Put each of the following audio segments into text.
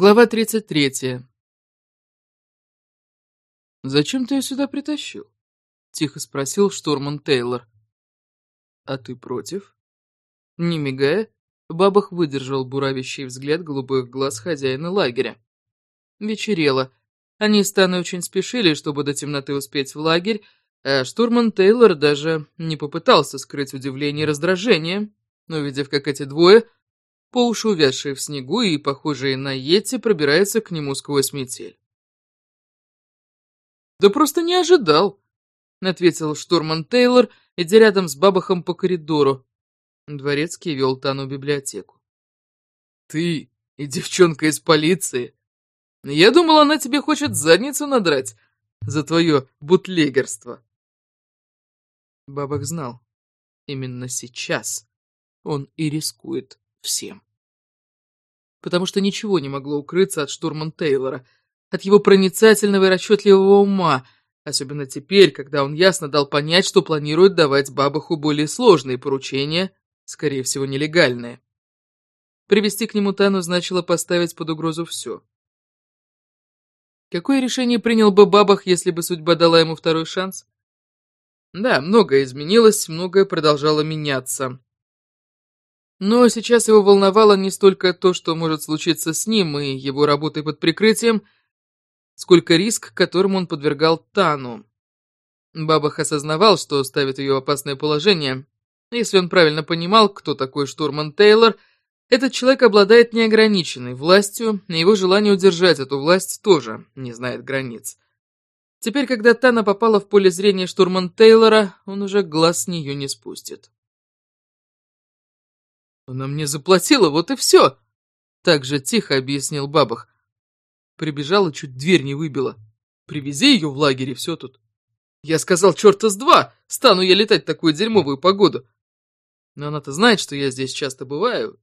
Глава 33. «Зачем ты ее сюда притащил?» — тихо спросил штурман Тейлор. «А ты против?» Не мигая, Бабах выдержал буравящий взгляд голубых глаз хозяина лагеря. Вечерело. Они с Таной очень спешили, чтобы до темноты успеть в лагерь, а штурман Тейлор даже не попытался скрыть удивление и раздражение, увидев, как эти двое — по уши увязшие в снегу и, похожие на Йети, пробирается к нему сквозь метель. «Да просто не ожидал», — ответил штурман Тейлор, идя рядом с бабахом по коридору. Дворецкий вел Тану в библиотеку. «Ты и девчонка из полиции? Я думал, она тебе хочет задницу надрать за твое бутлегерство». Бабах знал, именно сейчас он и рискует всем. Потому что ничего не могло укрыться от штурман Тейлора, от его проницательного и расчетливого ума, особенно теперь, когда он ясно дал понять, что планирует давать Бабаху более сложные поручения, скорее всего, нелегальные. Привести к нему Тану значило поставить под угрозу все. Какое решение принял бы Бабах, если бы судьба дала ему второй шанс? Да, многое изменилось, многое продолжало меняться. Но сейчас его волновало не столько то, что может случиться с ним и его работой под прикрытием, сколько риск, которому он подвергал Тану. Бабах осознавал, что ставит ее в опасное положение. Если он правильно понимал, кто такой штурман Тейлор, этот человек обладает неограниченной властью, и его желание удержать эту власть тоже не знает границ. Теперь, когда Тана попала в поле зрения штурман Тейлора, он уже глаз с нее не спустит. Она мне заплатила, вот и все. Так же тихо объяснил бабах. Прибежала, чуть дверь не выбила. Привези ее в лагерь, и все тут. Я сказал, черта с два, стану я летать в такую дерьмовую погоду. Но она-то знает, что я здесь часто бываю.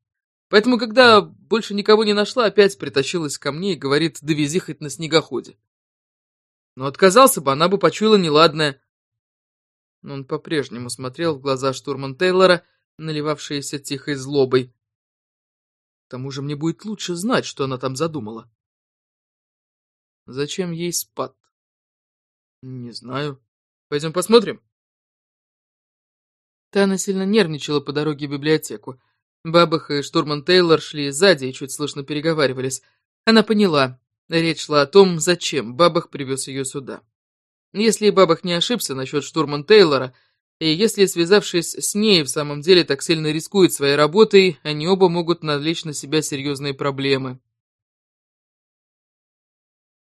Поэтому, когда больше никого не нашла, опять притащилась ко мне и говорит, довези хоть на снегоходе. Но отказался бы, она бы почуяла неладное. Но он по-прежнему смотрел в глаза штурман Тейлора, наливавшаяся тихой злобой. К тому же мне будет лучше знать, что она там задумала. Зачем ей спад? Не знаю. Пойдем посмотрим. Тана сильно нервничала по дороге в библиотеку. Бабах и штурман Тейлор шли сзади и чуть слышно переговаривались. Она поняла. Речь шла о том, зачем Бабах привез ее сюда. Если Бабах не ошибся насчет штурман Тейлора, и если, связавшись с ней, в самом деле так сильно рискует своей работой, они оба могут навлечь на себя серьезные проблемы.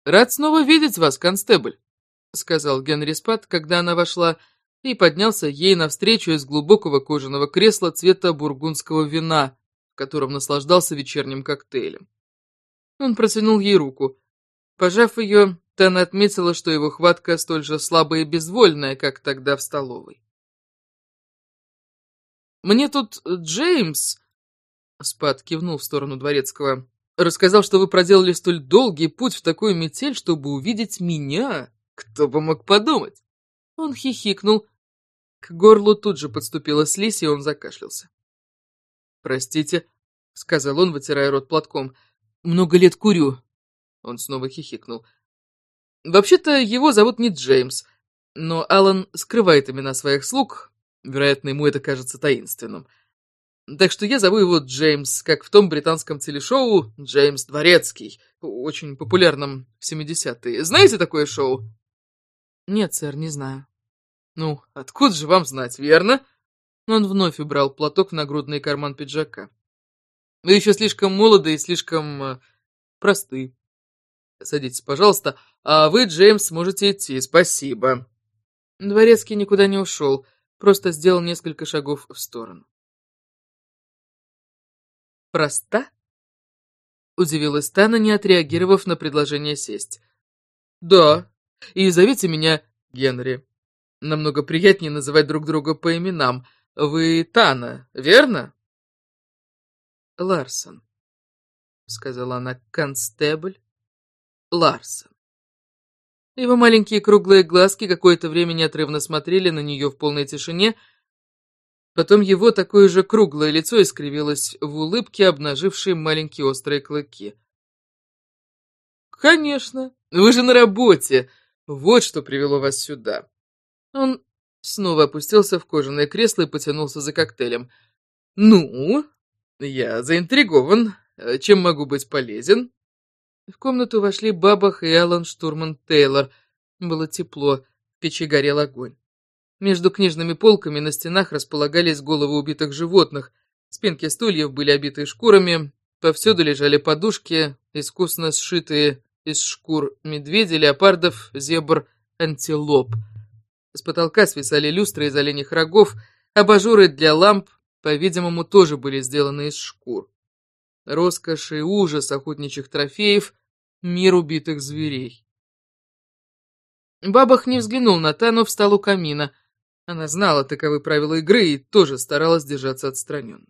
«Рад снова видеть вас, констебль», — сказал Генри Спат, когда она вошла, и поднялся ей навстречу из глубокого кожаного кресла цвета бургундского вина, в котором наслаждался вечерним коктейлем. Он протянул ей руку. Пожав ее, Тана отметила, что его хватка столь же слабая и безвольная, как тогда в столовой. Мне тут Джеймс...» Спад кивнул в сторону Дворецкого. «Рассказал, что вы проделали столь долгий путь в такую метель, чтобы увидеть меня. Кто бы мог подумать?» Он хихикнул. К горлу тут же подступила слизь, и он закашлялся. «Простите», — сказал он, вытирая рот платком. «Много лет курю». Он снова хихикнул. «Вообще-то его зовут не Джеймс, но Алан скрывает имена своих слуг, Вероятно, ему это кажется таинственным. Так что я зову его Джеймс, как в том британском телешоу «Джеймс Дворецкий», очень популярном в 70-е. Знаете такое шоу? Нет, сэр, не знаю. Ну, откуда же вам знать, верно? Он вновь убрал платок в нагрудный карман пиджака. Вы еще слишком молоды и слишком э, просты. Садитесь, пожалуйста. А вы, Джеймс, можете идти. Спасибо. Дворецкий никуда не ушел просто сделал несколько шагов в сторону. «Проста?» — удивилась Тана, не отреагировав на предложение сесть. «Да, и зовите меня Генри. Намного приятнее называть друг друга по именам. Вы Тана, верно?» «Ларсон», — сказала она, — «констебль Ларсон». Его маленькие круглые глазки какое-то время неотрывно смотрели на нее в полной тишине. Потом его такое же круглое лицо искривилось в улыбке, обнажившей маленькие острые клыки. конечно. Вы же на работе. Вот что привело вас сюда. Он снова опустился в кожаное кресло и потянулся за коктейлем. Ну, я заинтригован. Чем могу быть полезен? В комнату вошли Бабах и Алан Штурман Тейлор. Было тепло, в печи горел огонь. Между книжными полками на стенах располагались головы убитых животных. Спинки стульев были обиты шкурами, повсюду лежали подушки, искусно сшитые из шкур медведей, леопардов, зебр, антилоп. С потолка свисали люстры из оленьих рогов, абажуры для ламп, по-видимому, тоже были сделаны из шкур. Роскошь и ужас охотничьих трофеев, мир убитых зверей. Бабах не взглянул на Тану, встал у камина. Она знала таковы правила игры и тоже старалась держаться отстраненно.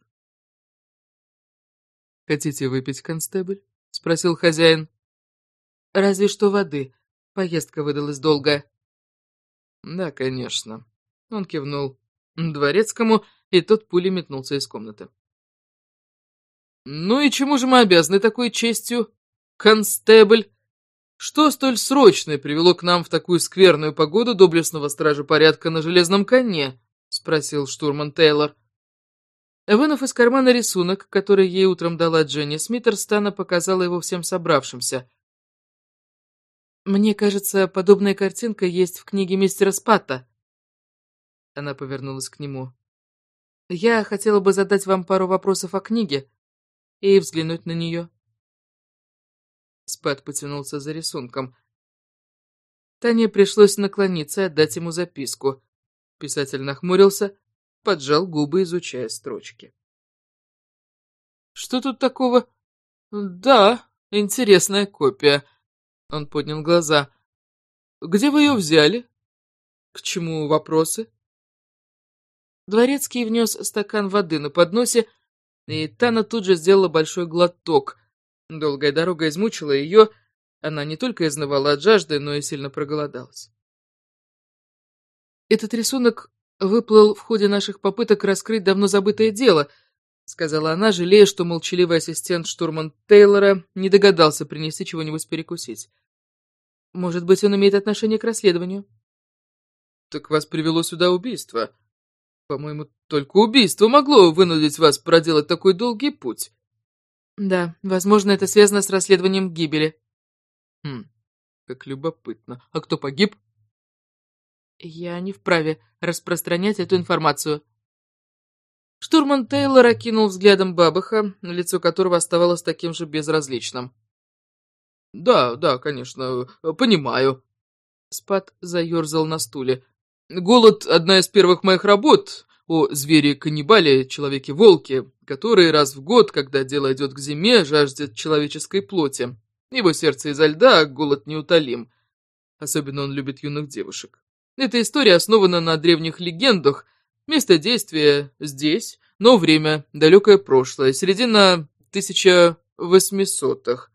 «Хотите выпить, констебль?» — спросил хозяин. Разве что воды. Поездка выдалась долгая. Да, конечно. Он кивнул дворецкому, и тот пулей метнулся из комнаты. Ну и чему же мы обязаны такой честью, констебль? Что столь срочное привело к нам в такую скверную погоду доблестного стража порядка на железном коне? Спросил штурман Тейлор. Вынув из кармана рисунок, который ей утром дала Дженни Смиттер, Стана показала его всем собравшимся. «Мне кажется, подобная картинка есть в книге мистера Спатта». Она повернулась к нему. «Я хотела бы задать вам пару вопросов о книге и взглянуть на нее». Спат потянулся за рисунком. Тане пришлось наклониться и отдать ему записку. Писатель нахмурился, поджал губы, изучая строчки. «Что тут такого?» «Да, интересная копия». Он поднял глаза. «Где вы ее взяли? К чему вопросы?» Дворецкий внес стакан воды на подносе, и Тана тут же сделала большой глоток. Долгая дорога измучила ее, она не только изнывала от жажды, но и сильно проголодалась. «Этот рисунок выплыл в ходе наших попыток раскрыть давно забытое дело», сказала она, жалея, что молчаливый ассистент штурман Тейлора не догадался принести чего-нибудь перекусить. Может быть, он имеет отношение к расследованию? Так вас привело сюда убийство. По-моему, только убийство могло вынудить вас проделать такой долгий путь. Да, возможно, это связано с расследованием гибели. Хм, как любопытно. А кто погиб? Я не вправе распространять эту информацию. Штурман Тейлор окинул взглядом Бабаха, лицо которого оставалось таким же безразличным. «Да, да, конечно, понимаю». Спад заерзал на стуле. «Голод — одна из первых моих работ о звере-каннибале, человеке-волке, который раз в год, когда дело идет к зиме, жаждет человеческой плоти. Его сердце изо льда, а голод неутолим. Особенно он любит юных девушек. Эта история основана на древних легендах. Место действия здесь, но время — далекое прошлое, середина 1800-х.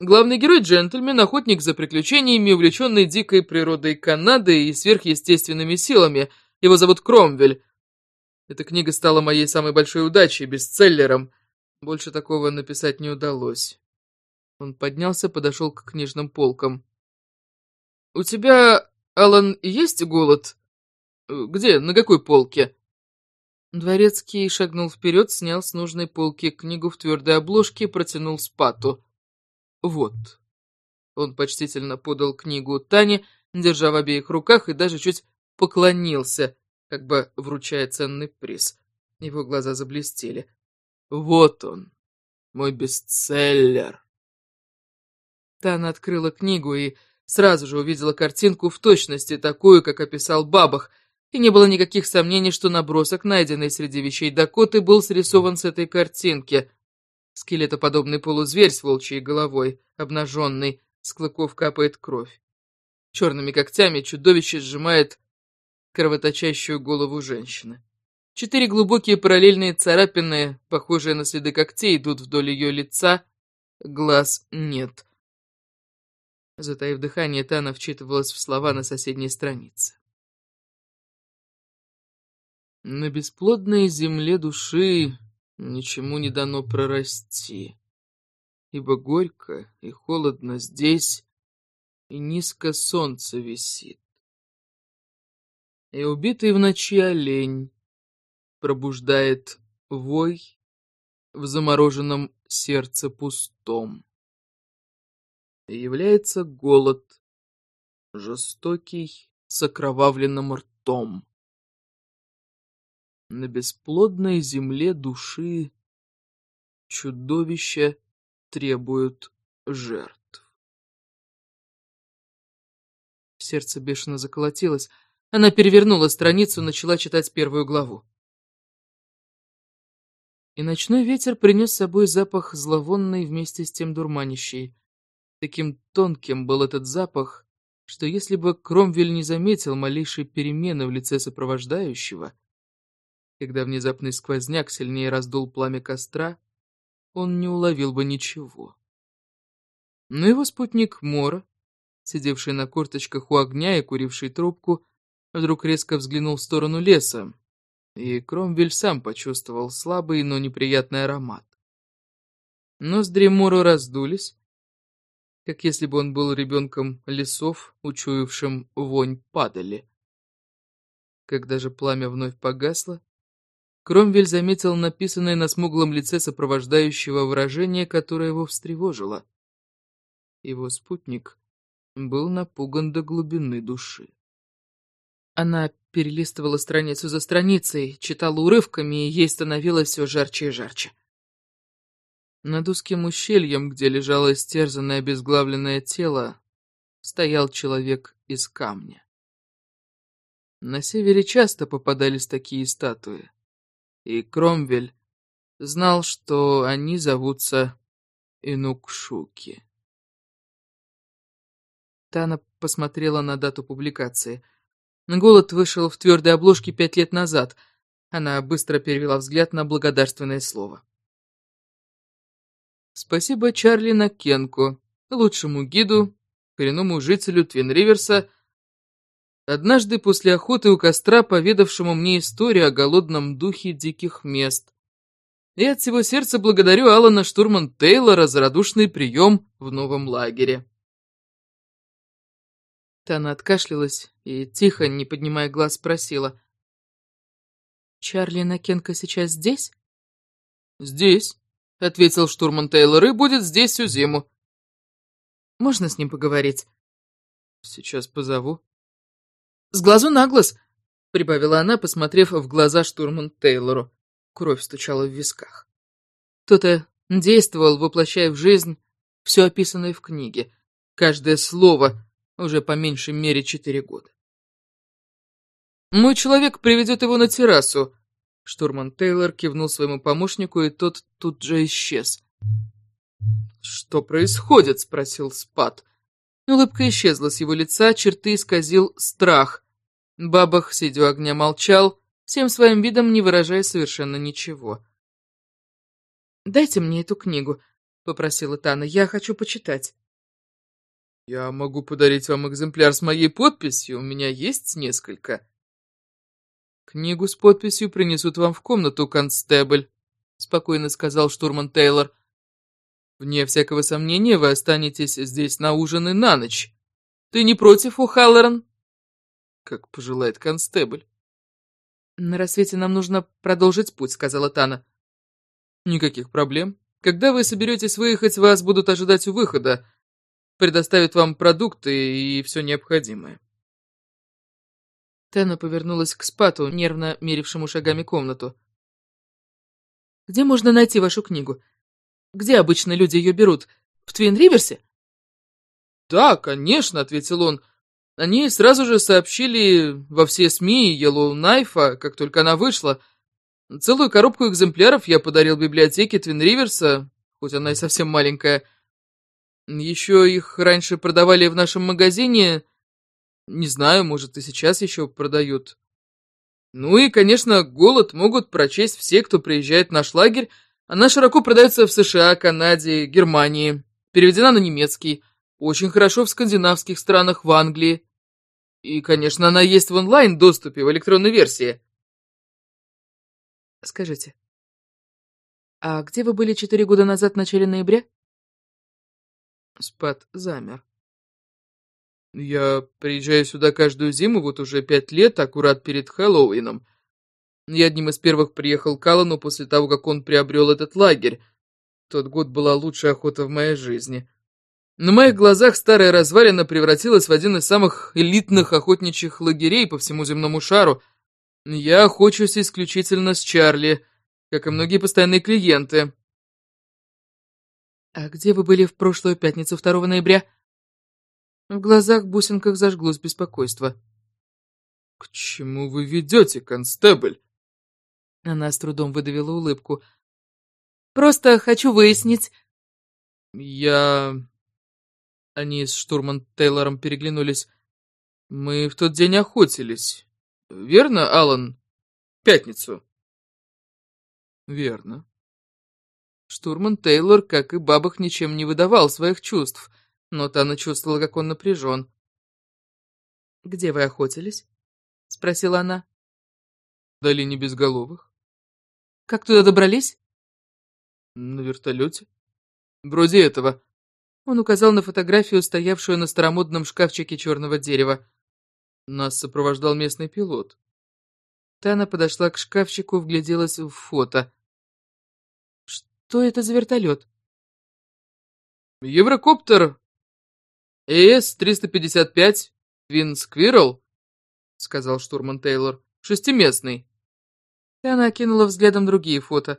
Главный герой – джентльмен, охотник за приключениями, увлеченный дикой природой Канады и сверхъестественными силами. Его зовут Кромвель. Эта книга стала моей самой большой удачей, бестселлером. Больше такого написать не удалось. Он поднялся, подошел к книжным полкам. «У тебя, Алан, есть голод? Где, на какой полке?» Дворецкий шагнул вперед, снял с нужной полки книгу в твердой обложке и протянул спату. Вот. Он почтительно подал книгу Тане, держа в обеих руках, и даже чуть поклонился, как бы вручая ценный приз. Его глаза заблестели. Вот он, мой бестселлер. Тана открыла книгу и сразу же увидела картинку в точности такую, как описал Бабах, и не было никаких сомнений, что набросок, найденный среди вещей Дакоты, был срисован с этой картинки. Скелетоподобный полузверь с волчьей головой, обнаженный, с клыков капает кровь. Черными когтями чудовище сжимает кровоточащую голову женщины. Четыре глубокие параллельные царапины, похожие на следы когтей, идут вдоль ее лица. Глаз нет. Затаив дыхание, Тана вчитывалась в слова на соседней странице. На бесплодной земле души Ничему не дано прорасти. ибо горько и холодно здесь, и низко солнце висит. И убитый в ночи олень пробуждает вой в замороженном сердце пустом. И является голод, жестокий, с окровавленным ртом. На бесплодной земле души чудовища требуют жертв. Сердце бешено заколотилось. Она перевернула страницу, начала читать первую главу. И ночной ветер принес с собой запах зловонный вместе с тем дурманящий. Таким тонким был этот запах, что если бы Кромвель не заметил малейшей перемены в лице сопровождающего, когда внезапный сквозняк сильнее раздул пламя костра, он не уловил бы ничего. Но его спутник Мора, сидевший на корточках у огня и куривший трубку, вдруг резко взглянул в сторону леса, и Кромвель сам почувствовал слабый, но неприятный аромат. Ноздри Мора раздулись, как если бы он был ребенком лесов, учуявшим вонь падали. Когда же пламя вновь погасло, Кромвель заметил написанное на смуглом лице сопровождающего выражение, которое его встревожило. Его спутник был напуган до глубины души. Она перелистывала страницу за страницей, читала урывками, и ей становилось все жарче и жарче. Над узким ущельем, где лежало истерзанное обезглавленное тело, стоял человек из камня. На севере часто попадались такие статуи и Кромвель знал, что они зовутся Инукшуки. Тана посмотрела на дату публикации. Голод вышел в твердой обложке пять лет назад. Она быстро перевела взгляд на благодарственное слово. Спасибо Чарли Накенко, лучшему гиду, коренному жителю Твин-Риверса, однажды после охоты у костра, поведавшему мне историю о голодном духе диких мест. И от всего сердца благодарю Алана Штурман Тейлора за радушный прием в новом лагере. Тана откашлялась и, тихо, не поднимая глаз, спросила. «Чарли Накенко сейчас здесь?» «Здесь», — ответил штурман Тейлор, — «и будет здесь всю зиму». «Можно с ним поговорить?» «Сейчас позову», «С глазу на глаз», — прибавила она, посмотрев в глаза штурман Тейлору. Кровь стучала в висках. Кто-то действовал, воплощая в жизнь все описанное в книге. Каждое слово уже по меньшей мере четыре года. «Мой человек приведет его на террасу», — штурман Тейлор кивнул своему помощнику, и тот тут же исчез. «Что происходит?» — спросил Спат. Улыбка исчезла с его лица, черты исказил страх. Бабах, сидя у огня, молчал, всем своим видом не выражая совершенно ничего. «Дайте мне эту книгу», — попросила Тана, — «я хочу почитать». «Я могу подарить вам экземпляр с моей подписью, у меня есть несколько». «Книгу с подписью принесут вам в комнату, констебль», — спокойно сказал штурман Тейлор. «Вне всякого сомнения вы останетесь здесь на ужин и на ночь. Ты не против, О'Халлоран?» Как пожелает констебль. «На рассвете нам нужно продолжить путь», — сказала Тана. «Никаких проблем. Когда вы соберетесь выехать, вас будут ожидать у выхода. Предоставят вам продукты и все необходимое». Тана повернулась к Спату, нервно мерившему шагами комнату. «Где можно найти вашу книгу? Где обычно люди ее берут? В Твин-Риверсе?» «Да, конечно», — ответил он, — они сразу же сообщили во все СМИ Yellow Knife, как только она вышла. Целую коробку экземпляров я подарил библиотеке Твин Риверса, хоть она и совсем маленькая. Еще их раньше продавали в нашем магазине. Не знаю, может и сейчас еще продают. Ну и, конечно, голод могут прочесть все, кто приезжает в наш лагерь. Она широко продается в США, Канаде, Германии. Переведена на немецкий. Очень хорошо в скандинавских странах, в Англии. И, конечно, она есть в онлайн-доступе, в электронной версии. Скажите, а где вы были четыре года назад в начале ноября? Спад замер. Я приезжаю сюда каждую зиму, вот уже пять лет, аккурат перед Хэллоуином. Я одним из первых приехал к Аллану после того, как он приобрел этот лагерь. Тот год была лучшая охота в моей жизни. На моих глазах старая развалина превратилась в один из самых элитных охотничьих лагерей по всему земному шару. Я охочусь исключительно с Чарли, как и многие постоянные клиенты. «А где вы были в прошлую пятницу, 2 ноября?» В глазах бусинках зажглось беспокойство. «К чему вы ведете, констебль?» Она с трудом выдавила улыбку. «Просто хочу выяснить...» «Я...» Они с штурман Тейлором переглянулись. «Мы в тот день охотились. Верно, Алан? Пятницу?» «Верно». Штурман Тейлор, как и бабах, ничем не выдавал своих чувств, но Тана чувствовала, как он напряжен. «Где вы охотились?» — спросила она. «В долине Безголовых». «Как туда добрались?» «На вертолете. Вроде этого». Он указал на фотографию, стоявшую на старомодном шкафчике черного дерева. Нас сопровождал местный пилот. Тана подошла к шкафчику, вгляделась в фото. Что это за вертолет? Еврокоптер ЭС-355 Твин Сквирл, сказал штурман Тейлор. Шестиместный. И она окинула взглядом другие фото.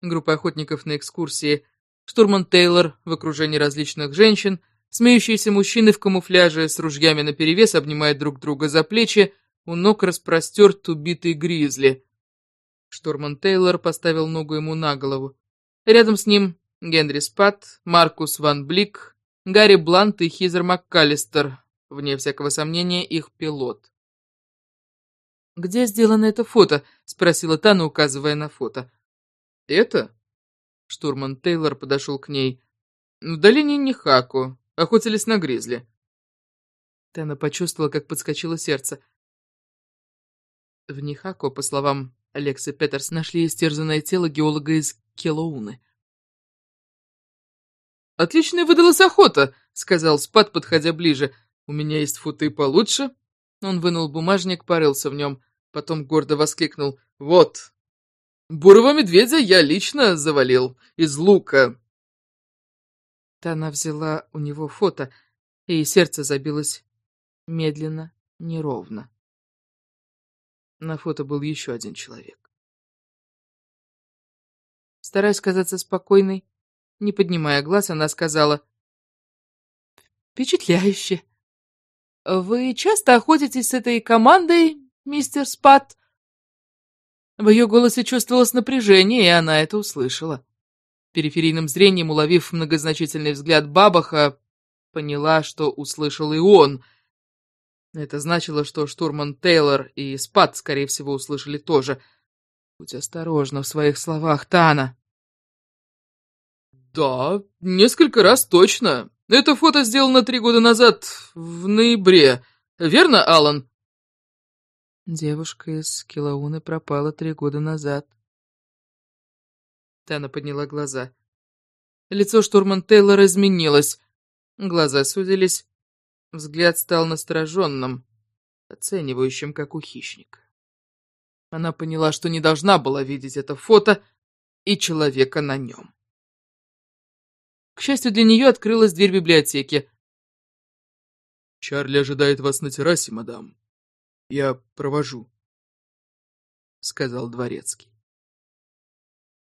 Группа охотников на экскурсии. Штурман Тейлор в окружении различных женщин. Смеющиеся мужчины в камуфляже с ружьями наперевес обнимают друг друга за плечи. У ног распростерт убитый гризли. Штурман Тейлор поставил ногу ему на голову. Рядом с ним Генри Спат, Маркус Ван Блик, Гарри Блант и Хизер МакКаллистер, вне всякого сомнения, их пилот. «Где сделано это фото?» — спросила Тана, указывая на фото. «Это?» — штурман Тейлор подошел к ней. «В долине Нихаку. Охотились на гризли». Тана почувствовала, как подскочило сердце. В Нихаку, по словам Алекса Петерс, нашли истерзанное тело геолога из Келоуны. «Отличная выдалась охота», — сказал Спад, подходя ближе. «У меня есть футы получше». Он вынул бумажник, порылся в нем, потом гордо воскликнул. «Вот, бурого медведя я лично завалил из лука». Тана взяла у него фото, и сердце забилось медленно, неровно. На фото был еще один человек. Стараясь казаться спокойной, не поднимая глаз, она сказала. «Впечатляюще. Вы часто охотитесь с этой командой, мистер Спат?» В ее голосе чувствовалось напряжение, и она это услышала. Периферийным зрением, уловив многозначительный взгляд Бабаха, поняла, что услышал и он. Это значило, что штурман Тейлор и Спат, скорее всего, услышали тоже. «Будь осторожна в своих словах, Тана!» «Да, несколько раз точно. Это фото сделано три года назад, в ноябре. Верно, Алан? Девушка из Килауны пропала три года назад. Тана подняла глаза. Лицо штурман Тейлора изменилось. Глаза судились. Взгляд стал настороженным, оценивающим, как у хищника. Она поняла, что не должна была видеть это фото и человека на нем. К счастью для нее, открылась дверь библиотеки. «Чарли ожидает вас на террасе, мадам. Я провожу», — сказал дворецкий.